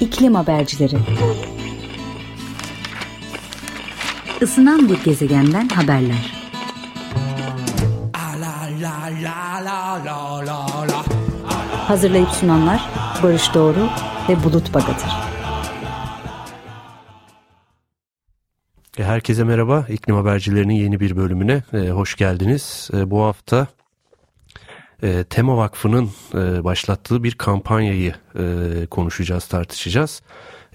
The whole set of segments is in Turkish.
İklim Habercileri Isınan bir gezegenden haberler Hazırlayıp sunanlar Barış Doğru ve Bulut Bagatır e, Herkese merhaba. İklim Habercilerinin yeni bir bölümüne e, hoş geldiniz. E, bu hafta e, Tema Vakfı'nın e, başlattığı bir kampanyayı e, konuşacağız, tartışacağız.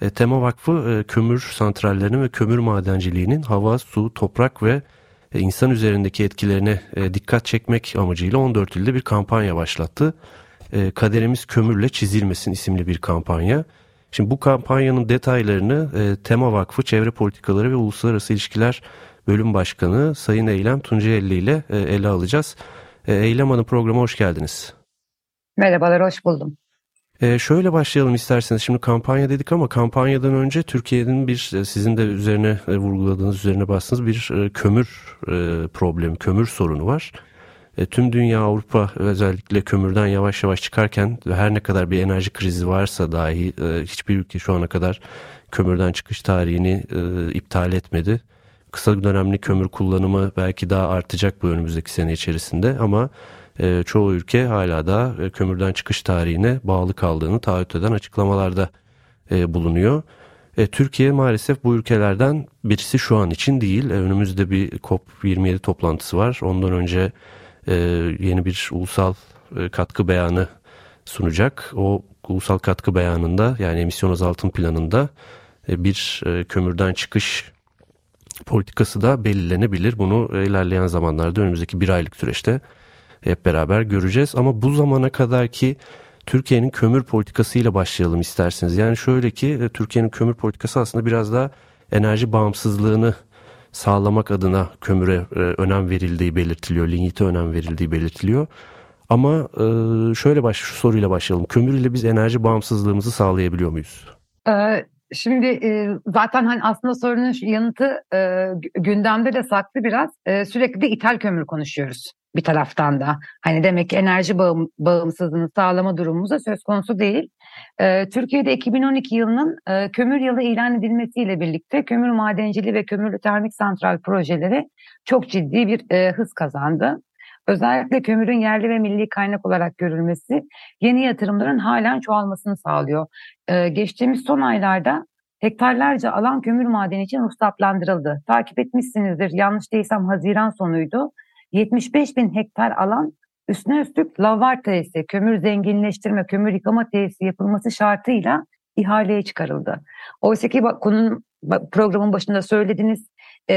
E, Tema Vakfı e, kömür santrallerinin ve kömür madenciliğinin hava, su, toprak ve e, insan üzerindeki etkilerine e, dikkat çekmek amacıyla 14 ilde bir kampanya başlattı. E, Kaderimiz Kömürle Çizilmesin isimli bir kampanya. Şimdi bu kampanyanın detaylarını e, Tema Vakfı Çevre Politikaları ve Uluslararası İlişkiler Bölüm Başkanı Sayın Eylem Tuncayelli ile e, ele alacağız. E, Eylem Hanım programa hoş geldiniz. Merhabalar, hoş buldum. Ee, şöyle başlayalım isterseniz. Şimdi kampanya dedik ama kampanyadan önce Türkiye'nin bir e, sizin de üzerine e, vurguladığınız, üzerine bastığınız bir kömür problemi, kömür sorunu var. Tüm dünya Avrupa özellikle kömürden yavaş yavaş çıkarken her ne kadar bir enerji krizi varsa dahi hiçbir ülke şu ana kadar kömürden çıkış tarihini iptal etmedi. Kısa dönemli kömür kullanımı belki daha artacak bu önümüzdeki sene içerisinde ama e, çoğu ülke hala da e, kömürden çıkış tarihine bağlı kaldığını taahhüt eden açıklamalarda e, bulunuyor. E, Türkiye maalesef bu ülkelerden birisi şu an için değil. E, önümüzde bir COP27 toplantısı var. Ondan önce e, yeni bir ulusal e, katkı beyanı sunacak. O ulusal katkı beyanında yani emisyon azaltım planında e, bir e, kömürden çıkış politikası da belirlenebilir. Bunu ilerleyen zamanlarda önümüzdeki bir aylık süreçte hep beraber göreceğiz. Ama bu zamana kadar ki Türkiye'nin kömür politikasıyla başlayalım isterseniz. Yani şöyle ki e, Türkiye'nin kömür politikası aslında biraz da enerji bağımsızlığını sağlamak adına kömüre e, önem verildiği belirtiliyor. Lignite önem verildiği belirtiliyor. Ama e, şöyle baş, şu soruyla başlayalım. Kömür ile biz enerji bağımsızlığımızı sağlayabiliyor muyuz? Şimdi zaten hani aslında sorunun yanıtı gündemde de saklı biraz. Sürekli de ithal kömür konuşuyoruz bir taraftan da. Hani demek ki enerji bağım, bağımsızlığını sağlama durumumuz da söz konusu değil. Ee, Türkiye'de 2012 yılının e, kömür yılı ilan edilmesiyle birlikte kömür madenciliği ve kömürlü termik santral projeleri çok ciddi bir e, hız kazandı. Özellikle kömürün yerli ve milli kaynak olarak görülmesi yeni yatırımların halen çoğalmasını sağlıyor. Ee, geçtiğimiz son aylarda hektarlarca alan kömür madeni için ruhsatlandırıldı. Takip etmişsinizdir. Yanlış değilsem Haziran sonuydu. 75 bin hektar alan üstüne üstlük lavar tesisi, kömür zenginleştirme, kömür yıkama tesisi yapılması şartıyla ihaleye çıkarıldı. Oysa ki konunun programın başında söylediğiniz e,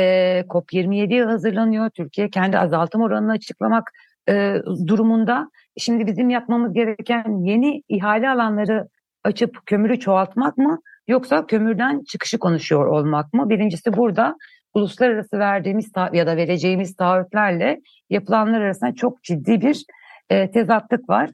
COP27 hazırlanıyor. Türkiye kendi azaltım oranını açıklamak e, durumunda. Şimdi bizim yapmamız gereken yeni ihale alanları açıp kömürü çoğaltmak mı yoksa kömürden çıkışı konuşuyor olmak mı? Birincisi burada uluslararası verdiğimiz ya da vereceğimiz taahhütlerle yapılanlar arasında çok ciddi bir e, tezatlık var.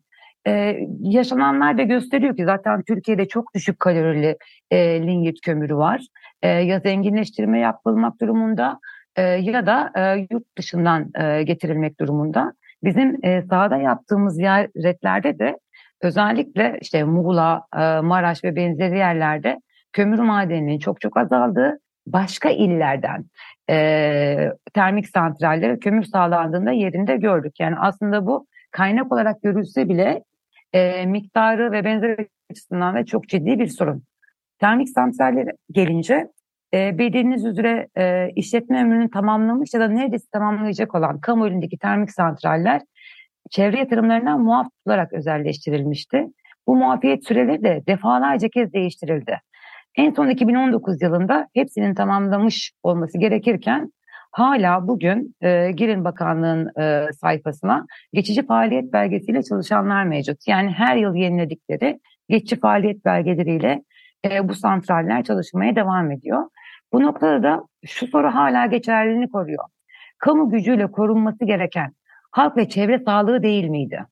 E, yaşananlar da gösteriyor ki zaten Türkiye'de çok düşük kalorili e, linyit kömürü var. E, ya zenginleştirme yapılmak durumunda e, ya da e, yurt dışından getirilmek durumunda. Bizim sahada yaptığımız ziyaretlerde de özellikle işte Muğla, Maraş ve benzeri yerlerde kömür madeninin çok çok azaldığı başka illerden termik santrallere kömür sağlandığında yerinde gördük. Yani aslında bu kaynak olarak görülse bile miktarı ve benzeri açısından da çok ciddi bir sorun. Termik santraller gelince e, bildiğiniz üzere e, işletme ömrünü tamamlamış ya da neredeyse tamamlayacak olan kamu elindeki termik santraller çevre yatırımlarından muaf tutularak özelleştirilmişti. Bu muafiyet süreleri de defalarca kez değiştirildi. En son 2019 yılında hepsinin tamamlamış olması gerekirken hala bugün e, Girin Bakanlığı'nın e, sayfasına geçici faaliyet belgesiyle çalışanlar mevcut. Yani her yıl yeniledikleri geçici faaliyet belgeleriyle e, bu santraller çalışmaya devam ediyor. Bu noktada da şu soru hala geçerliliğini koruyor. Kamu gücüyle korunması gereken halk ve çevre sağlığı değil miydi?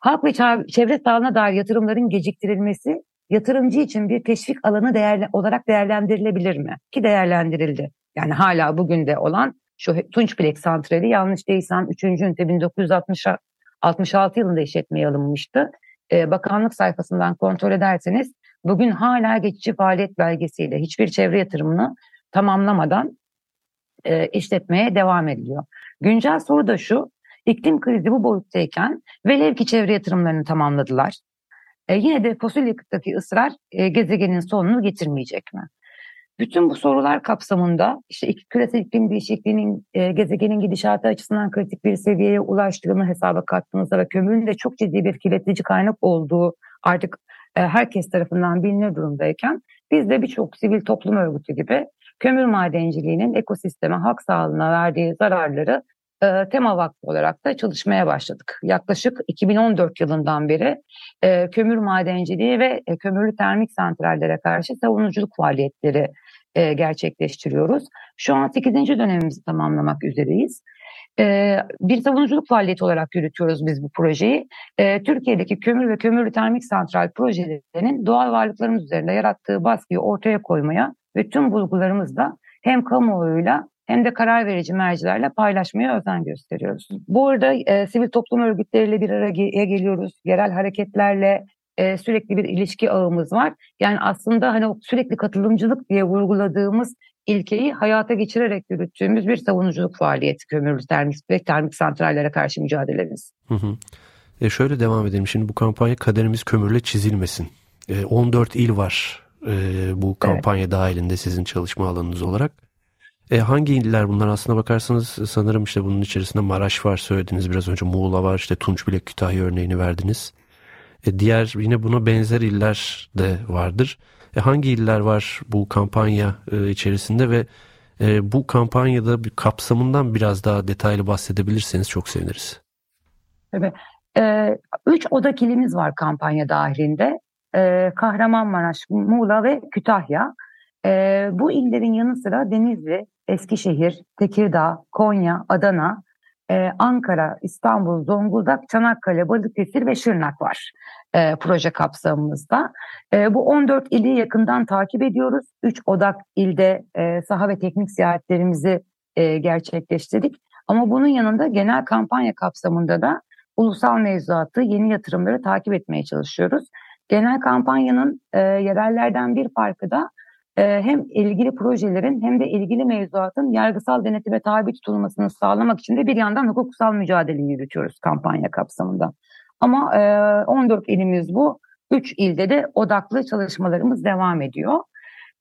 Halk ve çevre sağlığına dair yatırımların geciktirilmesi yatırımcı için bir teşvik alanı değerli, olarak değerlendirilebilir mi? Ki değerlendirildi. Yani hala bugün de olan şu Tunçplek santrali yanlış değilsem 3. ünite 1966 yılında işletmeye alınmıştı. Ee, bakanlık sayfasından kontrol ederseniz bugün hala geçici faaliyet belgesiyle hiçbir çevre yatırımını tamamlamadan e, işletmeye devam ediliyor. Güncel soru da şu, iklim krizi bu boyuttayken velev ki çevre yatırımlarını tamamladılar. E, yine de fosil yakıttaki ısrar e, gezegenin sonunu getirmeyecek mi? Bütün bu sorular kapsamında işte küresel iklim değişikliğinin e, gezegenin gidişatı açısından kritik bir seviyeye ulaştığını hesaba kattığınızda ve kömürün de çok ciddi bir kirletici kaynak olduğu artık herkes tarafından bilinir durumdayken biz de birçok sivil toplum örgütü gibi kömür madenciliğinin ekosisteme, halk sağlığına verdiği zararları e, tema vakfı olarak da çalışmaya başladık. Yaklaşık 2014 yılından beri e, kömür madenciliği ve e, kömürlü termik santrallere karşı savunuculuk faaliyetleri e, gerçekleştiriyoruz. Şu an 8. dönemimizi tamamlamak üzereyiz. Bir savunuculuk faaliyeti olarak yürütüyoruz biz bu projeyi. Türkiye'deki kömür ve kömürlü termik santral projelerinin doğal varlıklarımız üzerinde yarattığı baskıyı ortaya koymaya ve tüm bulgularımızla hem kamuoyuyla hem de karar verici mercilerle paylaşmaya özen gösteriyoruz. Bu arada e, sivil toplum örgütleriyle bir araya geliyoruz. Yerel hareketlerle e, sürekli bir ilişki ağımız var. Yani aslında hani sürekli katılımcılık diye vurguladığımız ilkeyi hayata geçirerek yürüttüğümüz bir savunuculuk faaliyeti kömürlü termik ve termik santrallere karşı mücadelemiz. Hı hı. E şöyle devam edelim. Şimdi bu kampanya kaderimiz kömürle çizilmesin. E, 14 il var e, bu kampanya evet. dahilinde sizin çalışma alanınız olarak. E, hangi iller bunlar aslına bakarsanız sanırım işte bunun içerisinde Maraş var söylediniz biraz önce Muğla var işte Tunçbilek Kütahya örneğini verdiniz. E, diğer yine buna benzer iller de vardır. E, hangi iller var bu kampanya e, içerisinde ve e, bu kampanyada bir kapsamından biraz daha detaylı bahsedebilirseniz çok seviniriz. Evet. E, üç oda kilimiz var kampanya dahilinde. E, Kahramanmaraş, Muğla ve Kütahya. E, bu illerin yanı sıra Denizli, Eskişehir, Tekirdağ, Konya, Adana, e, Ankara, İstanbul, Zonguldak, Çanakkale, Balıkesir ve Şırnak var e, proje kapsamımızda. E, bu 14 ili yakından takip ediyoruz. 3 odak ilde e, saha ve teknik ziyaretlerimizi e, gerçekleştirdik. Ama bunun yanında genel kampanya kapsamında da ulusal mevzuatı, yeni yatırımları takip etmeye çalışıyoruz. Genel kampanyanın e, yerellerden bir farkı da hem ilgili projelerin hem de ilgili mevzuatın yargısal denetime tabi tutulmasını sağlamak için de bir yandan hukuksal mücadele yürütüyoruz kampanya kapsamında. Ama 14 e, ilimiz bu. 3 ilde de odaklı çalışmalarımız devam ediyor.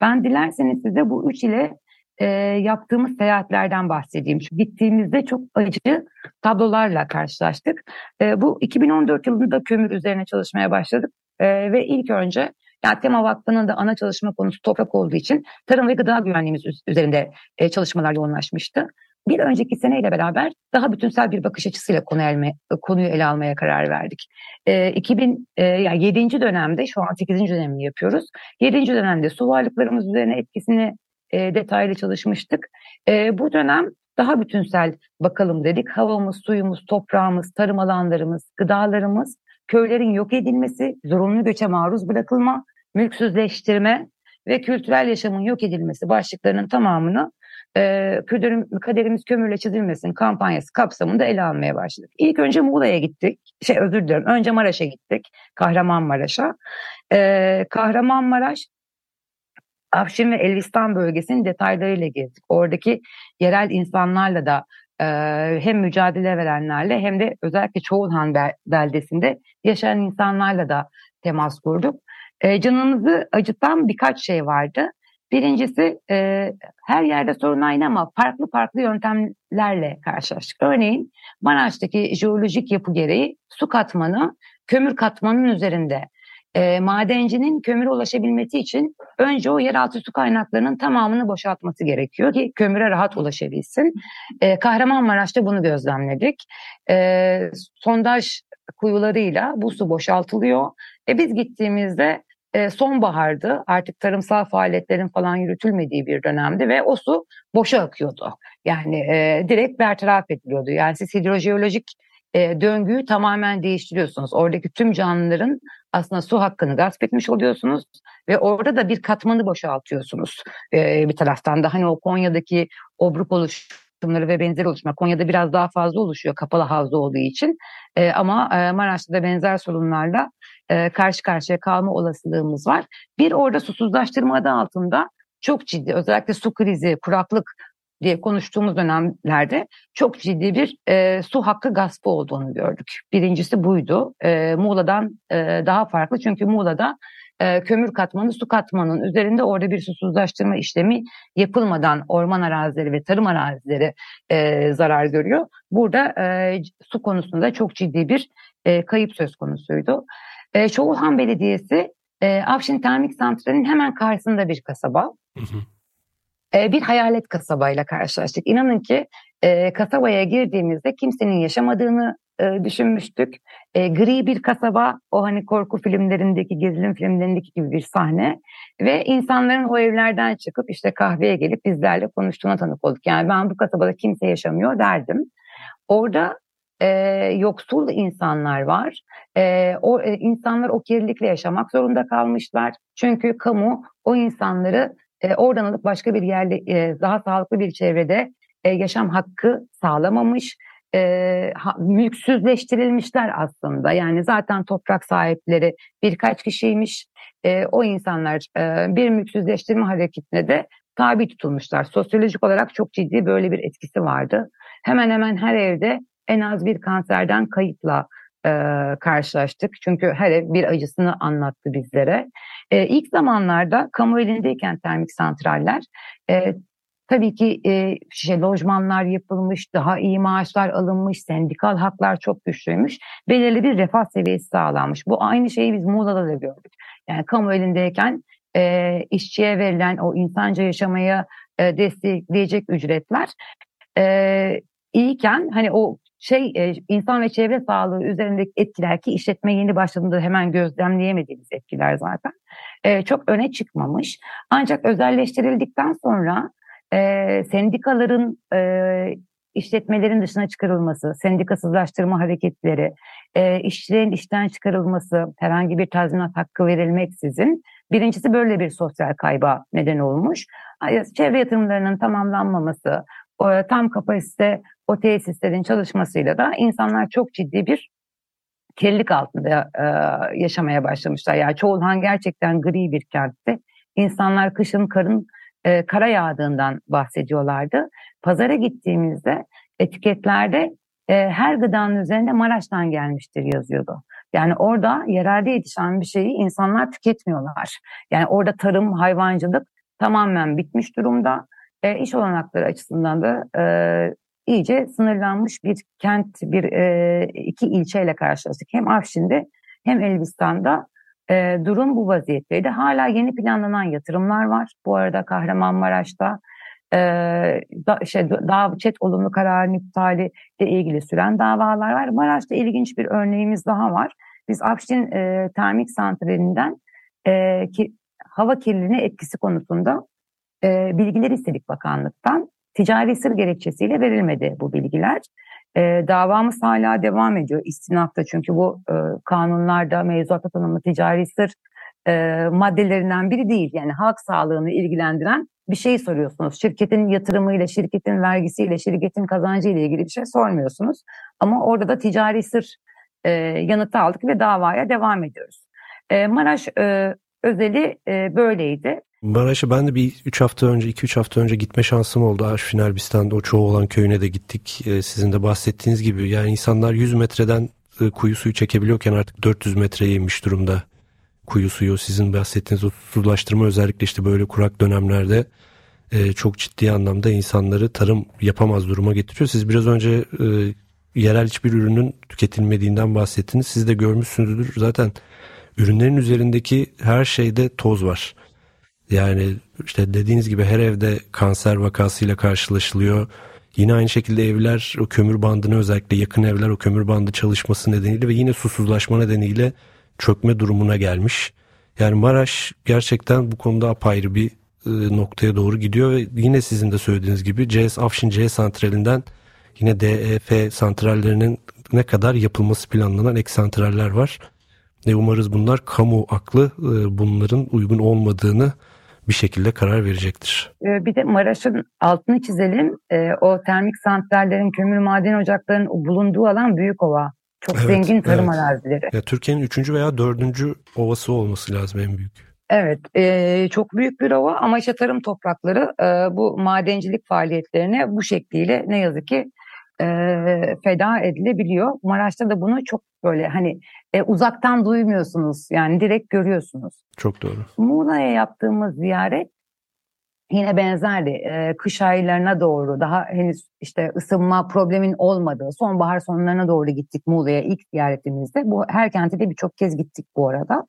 Ben dilerseniz size bu 3 ile e, yaptığımız seyahatlerden bahsedeyim. Çünkü gittiğimizde çok acı tablolarla karşılaştık. E, bu 2014 yılında kömür üzerine çalışmaya başladık. Ve ilk önce yani Tema Vakfı'nın da ana çalışma konusu toprak olduğu için tarım ve gıda güvenliğimiz üzerinde e, çalışmalar yoğunlaşmıştı. Bir önceki seneyle beraber daha bütünsel bir bakış açısıyla konu elme, konuyu ele almaya karar verdik. E, 2000 e, yani 7. dönemde şu an 8. dönemini yapıyoruz. 7. dönemde su varlıklarımız üzerine etkisini e, detaylı çalışmıştık. E, bu dönem daha bütünsel bakalım dedik. Havamız, suyumuz, toprağımız, tarım alanlarımız, gıdalarımız, köylerin yok edilmesi, zorunlu göçe maruz bırakılma, mülksüzleştirme ve kültürel yaşamın yok edilmesi başlıklarının tamamını e, kaderimiz kömürle çizilmesin kampanyası kapsamında ele almaya başladık. İlk önce Muğla'ya gittik. Şey özür dilerim. Önce Maraş'a gittik. Kahramanmaraş'a. E, Kahramanmaraş Afşin ve Elbistan bölgesinin detaylarıyla gezdik. Oradaki yerel insanlarla da e, hem mücadele verenlerle hem de özellikle Çoğulhan beldesinde yaşayan insanlarla da temas kurduk. E, canımızı acıtan birkaç şey vardı. Birincisi e, her yerde sorun aynı ama farklı farklı yöntemlerle karşılaştık. Örneğin Maraş'taki jeolojik yapı gereği su katmanı kömür katmanının üzerinde. E, madencinin kömüre ulaşabilmesi için önce o yeraltı su kaynaklarının tamamını boşaltması gerekiyor ki kömüre rahat ulaşabilsin. E, Kahramanmaraş'ta bunu gözlemledik. E, sondaj kuyularıyla bu su boşaltılıyor. E, biz gittiğimizde e, sonbahardı. Artık tarımsal faaliyetlerin falan yürütülmediği bir dönemdi ve o su boşa akıyordu. Yani e, direkt bertaraf ediliyordu. Yani siz hidrojeolojik e, döngüyü tamamen değiştiriyorsunuz. Oradaki tüm canlıların aslında su hakkını gasp etmiş oluyorsunuz ve orada da bir katmanı boşaltıyorsunuz e, bir taraftan da. Hani o Konya'daki obruk oluşumları ve benzer oluşma Konya'da biraz daha fazla oluşuyor kapalı havza olduğu için. E, ama e, Maraş'ta da benzer sorunlarla e, karşı karşıya kalma olasılığımız var. Bir orada susuzlaştırma adı altında çok ciddi özellikle su krizi, kuraklık diye konuştuğumuz dönemlerde çok ciddi bir e, su hakkı gaspı olduğunu gördük. Birincisi buydu. E, Muğla'dan e, daha farklı çünkü Muğla'da e, kömür katmanı su katmanının üzerinde orada bir susuzlaştırma işlemi yapılmadan orman arazileri ve tarım arazileri e, zarar görüyor. Burada e, su konusunda çok ciddi bir e, kayıp söz konusuydu. E, Çoğulhan Belediyesi e, Afşin Termik Santrali'nin hemen karşısında bir kasaba. Hı hı. E, bir hayalet kasabayla karşılaştık. İnanın ki e, kasabaya girdiğimizde kimsenin yaşamadığını e, düşünmüştük. E, gri bir kasaba, o hani korku filmlerindeki, gerilim filmlerindeki gibi bir sahne ve insanların o evlerden çıkıp işte kahveye gelip bizlerle konuştuğuna tanık olduk. Yani ben bu kasabada kimse yaşamıyor derdim. Orada e, yoksul insanlar var. E, o e, insanlar o kirlilikle yaşamak zorunda kalmışlar. Çünkü kamu o insanları e, oradan alıp başka bir yerde e, daha sağlıklı bir çevrede e, yaşam hakkı sağlamamış. E, ha, mülksüzleştirilmişler aslında. Yani zaten toprak sahipleri birkaç kişiymiş. E, o insanlar e, bir mülksüzleştirme hareketine de tabi tutulmuşlar. Sosyolojik olarak çok ciddi böyle bir etkisi vardı. Hemen hemen her evde en az bir kanserden kayıpla e, karşılaştık. Çünkü her ev bir acısını anlattı bizlere. E, ilk zamanlarda kamu elindeyken termik santraller e, tabii ki e, şey, lojmanlar yapılmış, daha iyi maaşlar alınmış, sendikal haklar çok güçlüymüş. Belirli bir refah seviyesi sağlanmış. Bu aynı şeyi biz Muğla'da da gördük. Yani kamu elindeyken e, işçiye verilen o insanca yaşamaya e, destekleyecek ücretler e, iyiyken hani o şey e, insan ve çevre sağlığı üzerindeki etkiler ki işletme yeni başladığında hemen gözlemleyemediğimiz etkiler zaten e, çok öne çıkmamış. Ancak özelleştirildikten sonra e, sendikaların işletmelerin dışına çıkarılması, sendikasızlaştırma hareketleri, işçilerin işten çıkarılması, herhangi bir tazminat hakkı verilmeksizin birincisi böyle bir sosyal kayba neden olmuş. Çevre yatırımlarının tamamlanmaması, tam kapasite o tesislerin çalışmasıyla da insanlar çok ciddi bir kirlilik altında e, yaşamaya başlamışlar. Yani Çoğulhan gerçekten gri bir kentti. İnsanlar kışın karın e, kara yağdığından bahsediyorlardı. Pazara gittiğimizde etiketlerde e, her gıdanın üzerinde Maraş'tan gelmiştir yazıyordu. Yani orada yerelde yetişen bir şeyi insanlar tüketmiyorlar. Yani orada tarım, hayvancılık tamamen bitmiş durumda. E, iş olanakları açısından da e, iyice sınırlanmış bir kent, bir e, iki ilçeyle karşılaştık. Hem Afşin'de hem Elbistan'da e, durum bu vaziyetteydi. Hala yeni planlanan yatırımlar var. Bu arada Kahramanmaraş'ta e, da, işte, daha çet olumlu kararın iptali ile ilgili süren davalar var. Maraş'ta ilginç bir örneğimiz daha var. Biz Afşin e, termik santralinden e, ki, hava kirliliğine etkisi konusunda e, bilgiler istedik bakanlıktan. Ticari sır gerekçesiyle verilmedi bu bilgiler. E, davamız hala devam ediyor istinafta çünkü bu e, kanunlarda mevzuatta tanımlı ticari sır e, maddelerinden biri değil. Yani halk sağlığını ilgilendiren bir şey soruyorsunuz. Şirketin yatırımıyla, şirketin vergisiyle, şirketin kazancı ile ilgili bir şey sormuyorsunuz. Ama orada da ticari sır e, yanıtı aldık ve davaya devam ediyoruz. E, Maraş e, özeli e, böyleydi. Maraş'a ben de bir 3 hafta önce 2-3 hafta önce gitme şansım oldu. Arşvin Elbistan'da o çoğu olan köyüne de gittik. Ee, sizin de bahsettiğiniz gibi yani insanlar 100 metreden e, kuyu suyu çekebiliyorken artık 400 metreye inmiş durumda kuyu suyu. Sizin bahsettiğiniz o sulaştırma özellikle işte böyle kurak dönemlerde e, çok ciddi anlamda insanları tarım yapamaz duruma getiriyor. Siz biraz önce e, yerel hiçbir ürünün tüketilmediğinden bahsettiniz. Siz de görmüşsünüzdür zaten ürünlerin üzerindeki her şeyde toz var. Yani işte dediğiniz gibi her evde kanser vakasıyla karşılaşılıyor. Yine aynı şekilde evler o kömür bandını özellikle yakın evler o kömür bandı çalışması nedeniyle ve yine susuzlaşma nedeniyle çökme durumuna gelmiş. Yani Maraş gerçekten bu konuda apayrı bir e, noktaya doğru gidiyor ve yine sizin de söylediğiniz gibi CS Afşin C santralinden yine DEF santrallerinin ne kadar yapılması planlanan ek santraller var. Ve umarız bunlar kamu aklı e, bunların uygun olmadığını bir şekilde karar verecektir. Ee, bir de Maraş'ın altını çizelim. Ee, o termik santrallerin, kömür maden ocaklarının bulunduğu alan Büyükova Çok evet, zengin tarım evet. arazileri. Ya Türkiye'nin üçüncü veya dördüncü ovası olması lazım en büyük. Evet, e, çok büyük bir ova ama işte tarım toprakları e, bu madencilik faaliyetlerine bu şekliyle ne yazık ki e, feda edilebiliyor. Maraş'ta da bunu çok böyle hani e, uzaktan duymuyorsunuz yani direkt görüyorsunuz. Çok doğru. Muğla'ya yaptığımız ziyaret yine benzerdi. E, kış aylarına doğru daha henüz işte ısınma problemin olmadığı sonbahar sonlarına doğru gittik Muğla'ya ilk ziyaretimizde. Bu her kente de birçok kez gittik bu arada.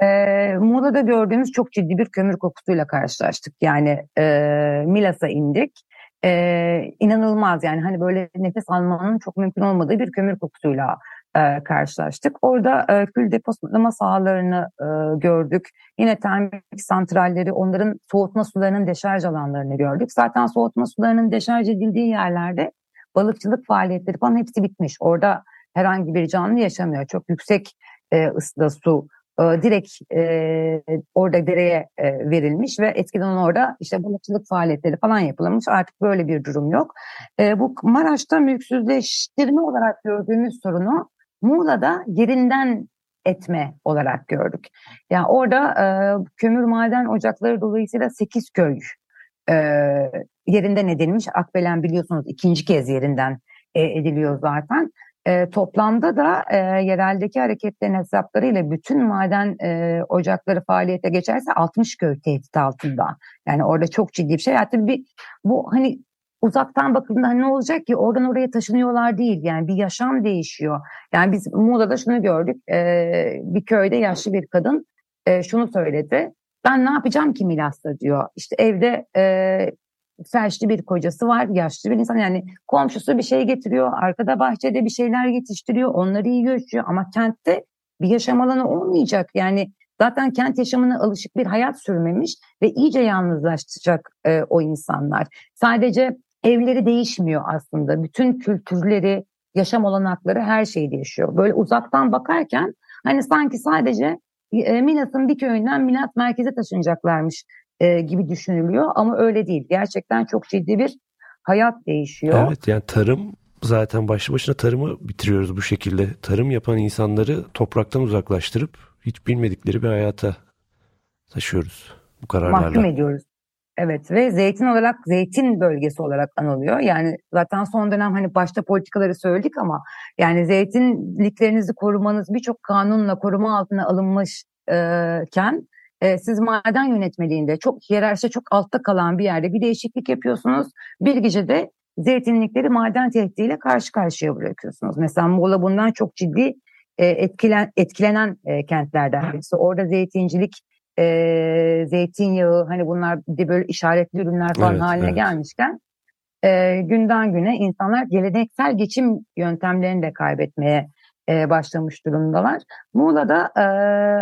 E, Muğla'da gördüğümüz çok ciddi bir kömür kokusuyla karşılaştık. Yani e, Milas'a indik. E, inanılmaz yani hani böyle nefes almanın çok mümkün olmadığı bir kömür kokusuyla e, karşılaştık. Orada e, kül depolama sahalarını e, gördük. Yine termik santralleri, onların soğutma sularının deşarj alanlarını gördük. Zaten soğutma sularının deşarj edildiği yerlerde balıkçılık faaliyetleri falan hepsi bitmiş. Orada herhangi bir canlı yaşamıyor. Çok yüksek e, ısıda su e, direkt e, orada dereye e, verilmiş ve eskiden orada işte balıkçılık faaliyetleri falan yapılmış. Artık böyle bir durum yok. E, bu Maraş'ta mülksüzleştirme olarak gördüğümüz sorunu Muğla'da yerinden etme olarak gördük. Yani orada e, kömür maden ocakları dolayısıyla 8 köy e, yerinden edilmiş. Akbelen biliyorsunuz ikinci kez yerinden e, ediliyor zaten. E, toplamda da e, yereldeki hareketlerin hesaplarıyla bütün maden e, ocakları faaliyete geçerse 60 köy tehdit altında. Yani orada çok ciddi bir şey. Hatta bir bu hani uzaktan bakıldığında hani ne olacak ki oradan oraya taşınıyorlar değil yani bir yaşam değişiyor. Yani biz Muğla'da şunu gördük e, bir köyde yaşlı bir kadın e, şunu söyledi ben ne yapacağım ki Milas'ta diyor işte evde e, felçli bir kocası var yaşlı bir insan yani komşusu bir şey getiriyor arkada bahçede bir şeyler yetiştiriyor onları yiyor içiyor ama kentte bir yaşam alanı olmayacak yani zaten kent yaşamına alışık bir hayat sürmemiş ve iyice yalnızlaşacak e, o insanlar. Sadece evleri değişmiyor aslında. Bütün kültürleri, yaşam olanakları her şey değişiyor. Böyle uzaktan bakarken hani sanki sadece e, bir köyünden Milas merkeze taşınacaklarmış e, gibi düşünülüyor ama öyle değil. Gerçekten çok ciddi bir hayat değişiyor. Evet yani tarım zaten başlı başına tarımı bitiriyoruz bu şekilde. Tarım yapan insanları topraktan uzaklaştırıp hiç bilmedikleri bir hayata taşıyoruz bu kararlarla. Mahkum ediyoruz. Evet ve zeytin olarak zeytin bölgesi olarak anılıyor. Yani zaten son dönem hani başta politikaları söyledik ama yani zeytinliklerinizi korumanız birçok kanunla koruma altına alınmışken e, siz maden yönetmeliğinde çok hiyerarşide çok altta kalan bir yerde bir değişiklik yapıyorsunuz. Bir gecede zeytinlikleri maden tehdidiyle karşı karşıya bırakıyorsunuz. Mesela Muğla bundan çok ciddi e, etkilen, etkilenen e, kentlerden birisi. Orada zeytincilik e, zeytinyağı hani bunlar bir böyle işaretli ürünler falan evet, haline evet. gelmişken e, günden güne insanlar geleneksel geçim yöntemlerini de kaybetmeye e, başlamış durumdalar. Muğla'da e,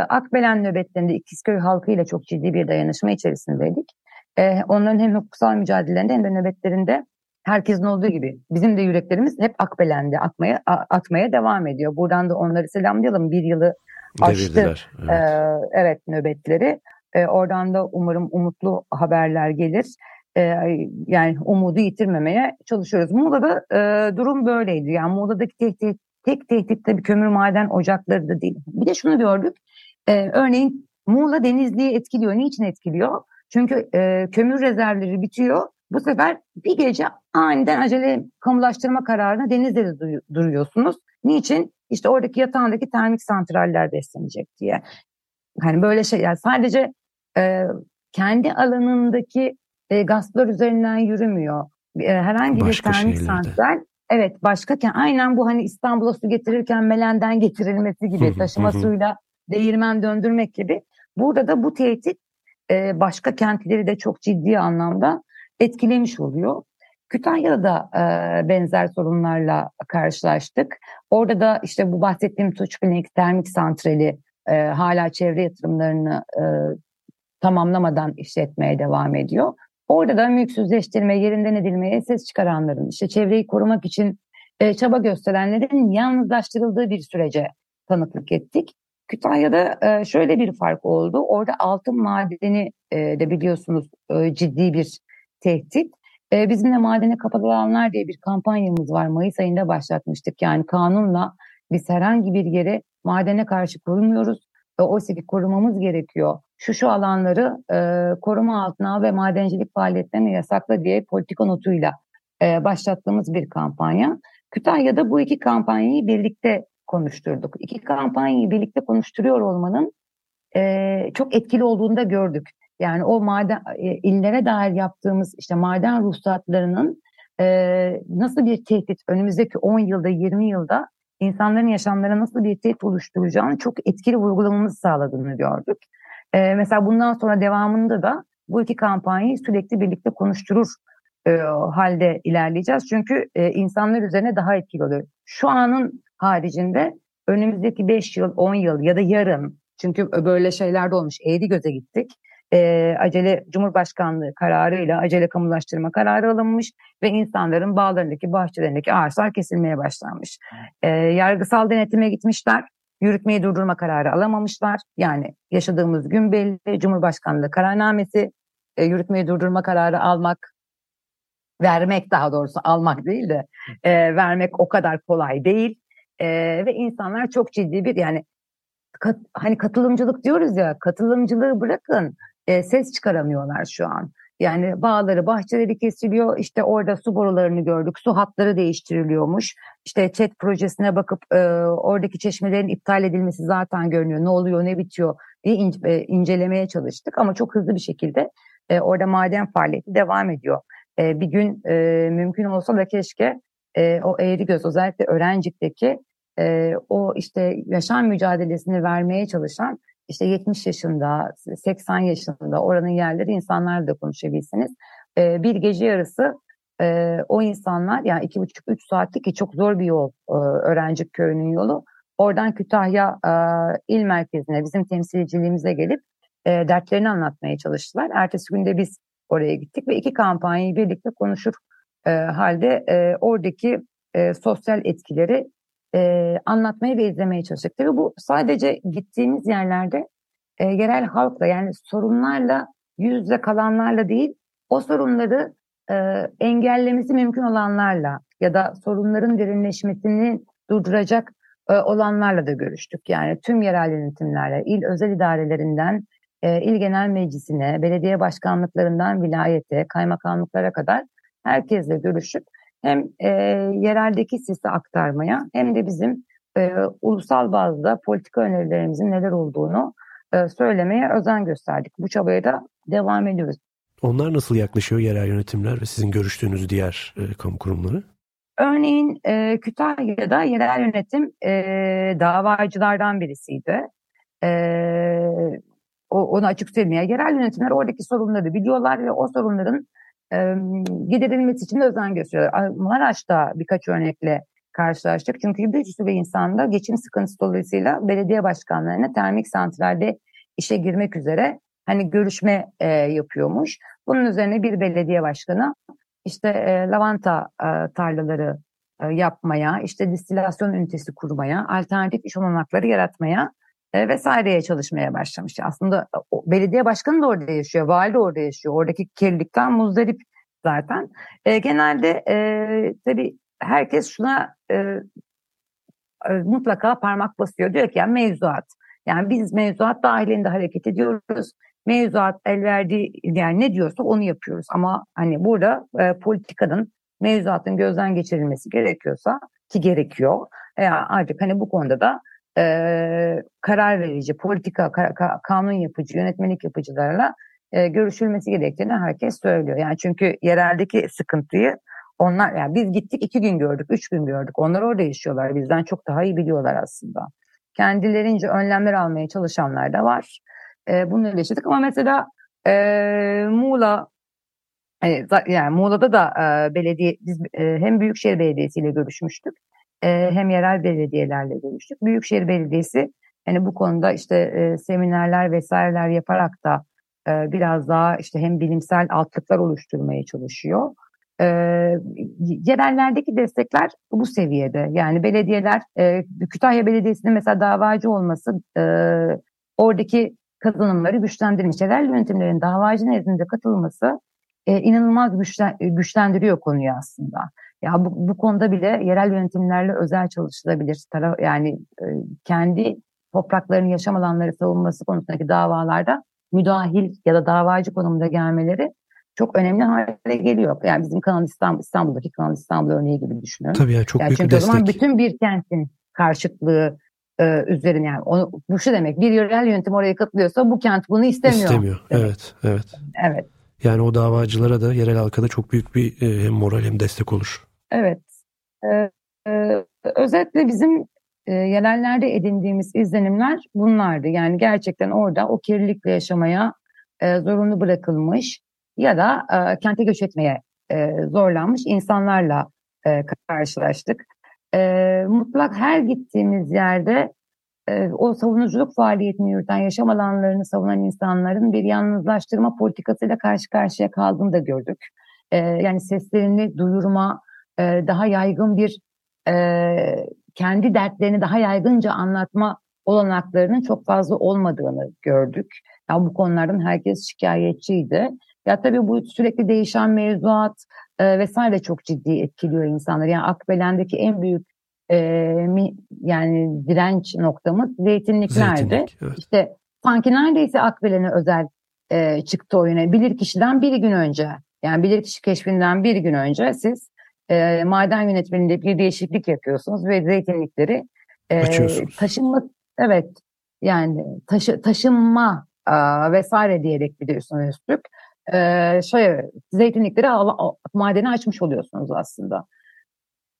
Akbelen nöbetlerinde İkizköy halkıyla çok ciddi bir dayanışma içerisindeydik. E, onların hem hukuksal mücadelelerinde hem de nöbetlerinde herkesin olduğu gibi bizim de yüreklerimiz hep Akbelen'de atmaya, atmaya devam ediyor. Buradan da onları selamlayalım. Bir yılı açtı. Evet. Ee, evet nöbetleri. Ee, oradan da umarım umutlu haberler gelir. Ee, yani umudu yitirmemeye çalışıyoruz. Muğla'da e, durum böyleydi. Yani Muğla'daki tehdit, tek tehdit tabii kömür maden ocakları da değil. Bir de şunu gördük. Ee, örneğin Muğla Denizli'yi etkiliyor. Niçin etkiliyor? Çünkü e, kömür rezervleri bitiyor. Bu sefer bir gece aniden acele kamulaştırma kararına Denizli'de duruyorsunuz. Niçin? İşte oradaki yatağındaki termik santraller beslenecek diye. Hani böyle şey yani sadece e, kendi alanındaki e, gazlar üzerinden yürümüyor. E, herhangi başka bir termik santral evet başka aynen bu hani İstanbul'a su getirirken Melen'den getirilmesi gibi taşıma suyla değirmen döndürmek gibi. Burada da bu tehdit e, başka kentleri de çok ciddi anlamda etkilemiş oluyor. Kütahya'da da e, benzer sorunlarla karşılaştık. Orada da işte bu bahsettiğim Tuçbinek termik santrali e, hala çevre yatırımlarını e, tamamlamadan işletmeye devam ediyor. Orada da mülksüzleştirme, yerinden edilmeye ses çıkaranların, işte çevreyi korumak için e, çaba gösterenlerin yalnızlaştırıldığı bir sürece tanıklık ettik. Kütahya'da e, şöyle bir fark oldu. Orada altın madeni e, de biliyorsunuz e, ciddi bir tehdit. E, bizim de madene kapalı alanlar diye bir kampanyamız var. Mayıs ayında başlatmıştık. Yani kanunla Biz herhangi bir yere madene karşı kurmuyoruz. Ki korumamız gerekiyor. Şu şu alanları e, koruma altına al ve madencilik faaliyetlerini yasakla diye politika notuyla e, başlattığımız bir kampanya. Kütahya'da bu iki kampanyayı birlikte konuşturduk. İki kampanyayı birlikte konuşturuyor olmanın e, çok etkili olduğunu da gördük. Yani o maden e, illere dair yaptığımız işte maden ruhsatlarının e, nasıl bir tehdit önümüzdeki 10 yılda 20 yılda insanların yaşamlarına nasıl bir tehdit oluşturacağını çok etkili vurgulamamızı sağladığını gördük. E, mesela bundan sonra devamında da bu iki kampanyayı sürekli birlikte konuşturur e, halde ilerleyeceğiz. Çünkü e, insanlar üzerine daha etkili oluyor. Şu anın haricinde önümüzdeki 5 yıl, 10 yıl ya da yarın çünkü böyle şeyler de olmuş. Eğri göze gittik. E, acele Cumhurbaşkanlığı kararıyla acele kamulaştırma kararı alınmış ve insanların bağlarındaki, bahçelerindeki ağaçlar kesilmeye başlanmış. E, yargısal denetime gitmişler. Yürütmeyi durdurma kararı alamamışlar. Yani yaşadığımız gün belli. Cumhurbaşkanlığı kararnamesi, e, yürütmeyi durdurma kararı almak, vermek daha doğrusu almak değil de e, vermek o kadar kolay değil. E, ve insanlar çok ciddi bir yani kat, hani katılımcılık diyoruz ya katılımcılığı bırakın e, ses çıkaramıyorlar şu an. Yani bağları, bahçeleri kesiliyor. İşte orada su borularını gördük. Su hatları değiştiriliyormuş. İşte chat projesine bakıp e, oradaki çeşmelerin iptal edilmesi zaten görünüyor. Ne oluyor, ne bitiyor diye in, e, incelemeye çalıştık. Ama çok hızlı bir şekilde e, orada maden faaliyeti devam ediyor. E, bir gün e, mümkün olsa da keşke e, o eğri göz özellikle öğrencikteki e, o işte yaşam mücadelesini vermeye çalışan işte 70 yaşında, 80 yaşında oranın yerleri insanlarla da konuşabilsiniz. E, bir gece yarısı e, o insanlar yani iki buçuk üç saatlik ki çok zor bir yol e, öğrenci köyünün yolu. Oradan Kütahya e, il merkezine bizim temsilciliğimize gelip e, dertlerini anlatmaya çalıştılar. Ertesi günde biz oraya gittik ve iki kampanyayı birlikte konuşur e, halde e, oradaki e, sosyal etkileri e, anlatmaya ve izlemeye çalıştık. Tabii bu sadece gittiğimiz yerlerde e, yerel halkla yani sorunlarla yüz yüze kalanlarla değil o sorunları e, engellemesi mümkün olanlarla ya da sorunların derinleşmesini durduracak e, olanlarla da görüştük. Yani tüm yerel yönetimlerle, il özel idarelerinden e, il genel meclisine, belediye başkanlıklarından vilayete, kaymakamlıklara kadar herkesle görüşüp hem e, yereldeki sesi aktarmaya hem de bizim e, ulusal bazda politika önerilerimizin neler olduğunu e, söylemeye özen gösterdik. Bu çabaya da devam ediyoruz. Onlar nasıl yaklaşıyor yerel yönetimler ve sizin görüştüğünüz diğer e, kamu kurumları? Örneğin e, Kütahya'da yerel yönetim e, davacılardan birisiydi. E, o, onu açık söyleyeyim. Yerel yönetimler oradaki sorunları biliyorlar ve o sorunların giderilmesi için özen gösteriyorlar. Maraş'ta birkaç örnekle karşılaştık. Çünkü bir sürü insanda geçim sıkıntısı dolayısıyla belediye başkanlarına termik santralde işe girmek üzere hani görüşme e, yapıyormuş. Bunun üzerine bir belediye başkanı işte e, lavanta e, tarlaları e, yapmaya, işte distilasyon ünitesi kurmaya, alternatif iş olanakları yaratmaya e, vesaireye çalışmaya başlamış. Aslında belediye başkanı da orada yaşıyor, vali de orada yaşıyor. Oradaki kirlilikten muzdarip zaten. E, genelde e, tabii herkes şuna e, e, mutlaka parmak basıyor. Diyor ki yani mevzuat. Yani biz mevzuat dahilinde hareket ediyoruz. Mevzuat el verdiği yani ne diyorsa onu yapıyoruz. Ama hani burada e, politikanın mevzuatın gözden geçirilmesi gerekiyorsa ki gerekiyor. E, artık hani bu konuda da e, karar verici, politika, ka, ka, kanun yapıcı, yönetmelik yapıcılarla e, görüşülmesi gerektiğini herkes söylüyor. Yani çünkü yereldeki sıkıntıyı onlar yani biz gittik iki gün gördük, üç gün gördük. Onlar orada yaşıyorlar. Bizden çok daha iyi biliyorlar aslında. Kendilerince önlemler almaya çalışanlar da var. E, bunları yaşadık ama mesela e, Muğla yani Muğla'da da e, belediye biz e, hem Büyükşehir Belediyesi ile görüşmüştük e, hem yerel belediyelerle görüştük. Büyükşehir Belediyesi hani bu konuda işte e, seminerler vesaireler yaparak da e, biraz daha işte hem bilimsel altlıklar oluşturmaya çalışıyor. E, yerellerdeki destekler bu seviyede. Yani belediyeler, e, Kütahya Belediyesi'nin mesela davacı olması e, oradaki kazanımları güçlendirmiş. Yerel yönetimlerin davacı nezdinde katılması e, inanılmaz güçlen, güçlendiriyor konuyu aslında. Ya bu, bu konuda bile yerel yönetimlerle özel çalışılabilir. Yani e, kendi topraklarının yaşam alanları savunması konusundaki davalarda müdahil ya da davacı konumunda gelmeleri çok önemli hale geliyor. Yani bizim Kanal İstanbul, İstanbul'daki Kanal İstanbul örneği gibi düşünüyorum. Tabii yani çok yani büyük çünkü bir destek. o zaman bütün bir kentin karşıtlığı e, üzerine yani onu, bu şu demek bir yerel yönetim oraya katılıyorsa bu kent bunu istemiyor. İstemiyor. Demek. Evet, evet. Evet. Yani o davacılara da yerel halka da çok büyük bir e, hem moral hem destek olur. Evet. Ee, e, özetle bizim e, yerellerde edindiğimiz izlenimler bunlardı. Yani gerçekten orada o kirlilikle yaşamaya e, zorunlu bırakılmış ya da e, kente göç etmeye e, zorlanmış insanlarla e, karşılaştık. E, mutlak her gittiğimiz yerde e, o savunuculuk faaliyetini yürüten yaşam alanlarını savunan insanların bir yalnızlaştırma politikasıyla karşı karşıya kaldığını da gördük. E, yani seslerini duyurma, e, daha yaygın bir e, kendi dertlerini daha yaygınca anlatma olanaklarının çok fazla olmadığını gördük. Ya bu konulardan herkes şikayetçiydi. Ya tabii bu sürekli değişen mevzuat e, vesaire çok ciddi etkiliyor insanları. Yani Akbelen'deki en büyük e, mi, yani direnç noktamız zeytinliklerdi. Zeytinlik, evet. İşte sanki neredeyse Akbelen'e özel e, çıktı oyuna. Bilir kişiden bir gün önce yani bilir kişi keşfinden bir gün önce siz e, maden yönetmeninde bir değişiklik yapıyorsunuz ve zeytinlikleri e, taşınma evet yani taşı, taşınma e, vesaire diyerek bir de üstüne üstlük e, şey zeytinlikleri madeni açmış oluyorsunuz aslında.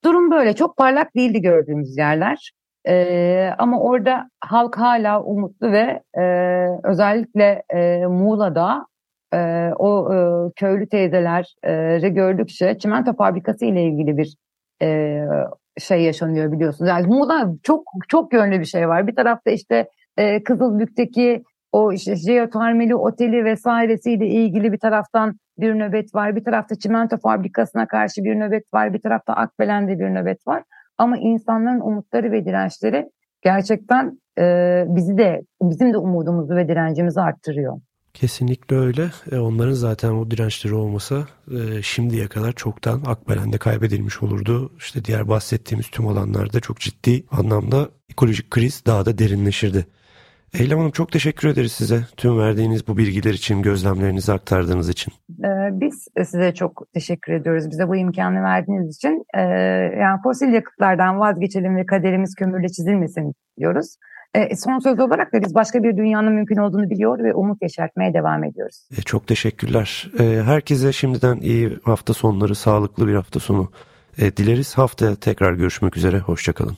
Durum böyle çok parlak değildi gördüğümüz yerler. E, ama orada halk hala umutlu ve e, özellikle e, Muğla'da e, o e, köylü teyzeleri gördükçe çimento fabrikası ile ilgili bir e, şey yaşanıyor biliyorsunuz. Yani Muğla çok çok yönlü bir şey var. Bir tarafta işte e, Kızılbük'teki o işte jeotermali oteli vesairesiyle ilgili bir taraftan bir nöbet var. Bir tarafta çimento fabrikasına karşı bir nöbet var. Bir tarafta Akbelen'de bir nöbet var. Ama insanların umutları ve dirençleri gerçekten e, bizi de bizim de umudumuzu ve direncimizi arttırıyor. Kesinlikle öyle. E, onların zaten o dirençleri olmasa e, şimdiye kadar çoktan Akbelen'de kaybedilmiş olurdu. İşte diğer bahsettiğimiz tüm alanlarda çok ciddi anlamda ekolojik kriz daha da derinleşirdi. Eylem Hanım çok teşekkür ederiz size. Tüm verdiğiniz bu bilgiler için, gözlemlerinizi aktardığınız için. Ee, biz size çok teşekkür ediyoruz. Bize bu imkanı verdiğiniz için. Ee, yani fosil yakıtlardan vazgeçelim ve kaderimiz kömürle çizilmesin diyoruz. E, son söz olarak da biz başka bir dünyanın mümkün olduğunu biliyor ve umut yaşartmaya devam ediyoruz. E, çok teşekkürler. E, herkese şimdiden iyi hafta sonları, sağlıklı bir hafta sonu e, dileriz. Haftaya tekrar görüşmek üzere. Hoşçakalın.